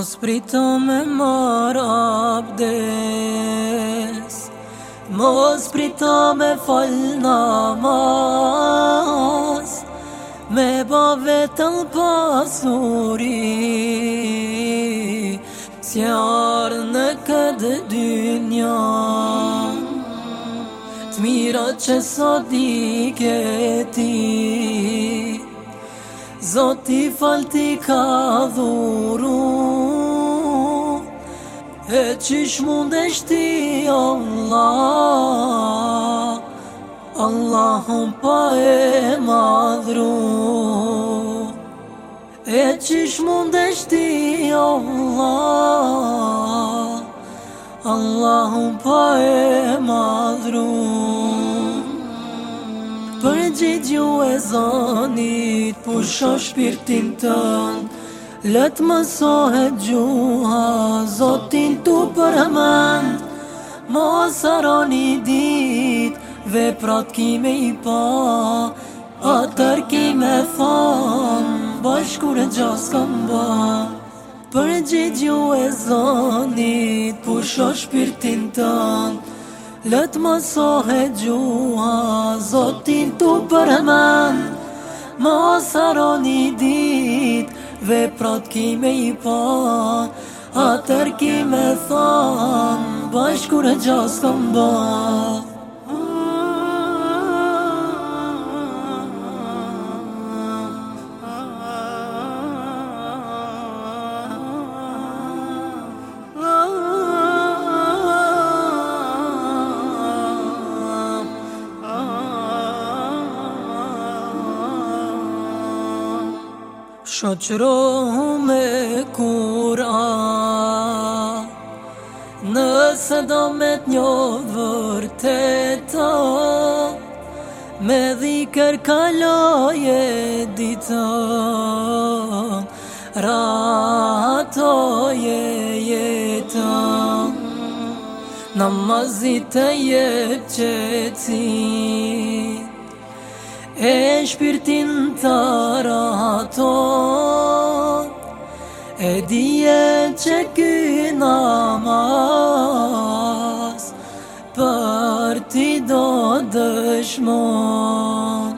Mos prito me mar Mos prito me fal namaz Me bo vetën pasuri Sjarë në këtë dy një Të mira që sot i këti Zoti fal ti ka dhurur E qish mund e shti, Allah, Allah pa e madhru E qish mund e shti, Allah, Allah pa e madhru Për gjithju e zonit, pusho shpirtin tënë Letë më sohe gjuha, zotin tu përmën Më sëron dit, ve kime i pa A tër kime fan, bashkur e gjas kam ba Për gjithë ju e zonit, pusho shpirtin tën Letë më sohe gjuha, zotin të përmën Më sëron i dit, veprat ki me i pa Atër ki me than, bashkur e gjas kam bat Shqoqëro me kura Nëse do me të vërteta Me dhikër kaloje dita Ratoje jeta Namazit e jetë qëtim E shpirtin të rato E dje që ky namaz Për ti do dëshmon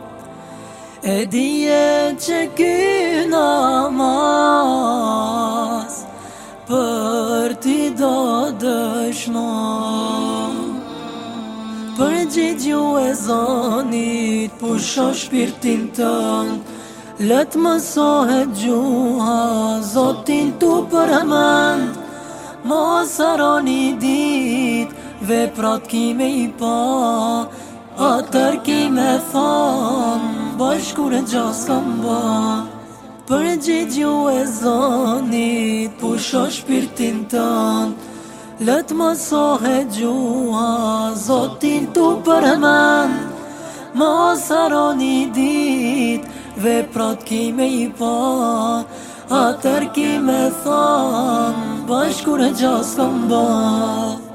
E dje që ky namaz Për ti do dëshmon gjithë ju e zonit, pusho shpirtin tënë, Lëtë më sohet gjuha, zotin për përëmënd, Mo sëroni dit, ve prat kime i pa, A tër kime thonë, gjas kam ba, Për gjithë ju e zonit, pusho shpirtin tënë, Lëtë më sohe gjuha, zotin tu për Më asaron i dit, dhe pratë ki me i pa po, Atër kime ki me than, bashkur e qasë